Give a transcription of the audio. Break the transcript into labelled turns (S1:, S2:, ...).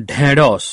S1: ঢেঁড়স